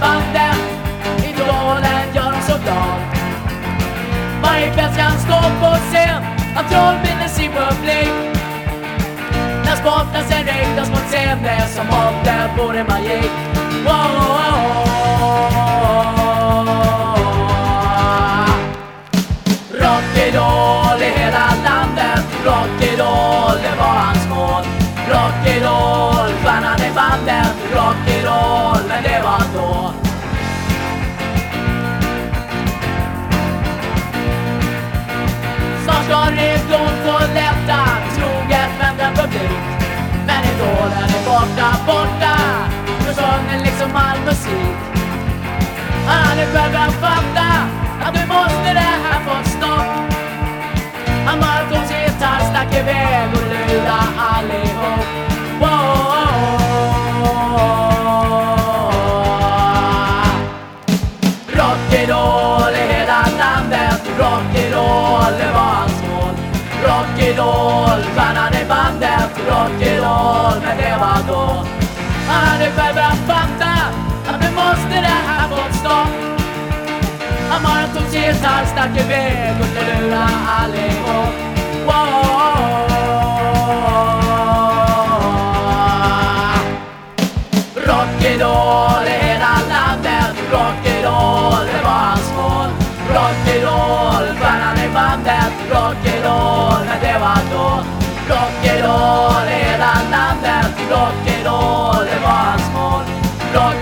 banden Idolen gör dem så glad Varje kväll ska han stå på scen. Han trollbinder sin publik. När sportdansen riktas mot scen Det är som om det vore magik. Wow, wow, wow. Rock it den Rock'n'roll, men det var då. Rock'n'roll, det var hans mål. Rock'n'roll, stjärnan i bandet. Rock'n'roll, men det var då. Han hade själv börjat fatta Att nu måste det här få ett stopp? Han bara tog sin gitarr, stack iväg och lurade allihop wow. Rock'n'roll i hela landet. Rock'n'roll, Rock'n'roll, stjärnan i bandet Rock'n'roll, men det var då Rock'n'roll. Hela landet Rock'n'roll, det var hans mål. Rock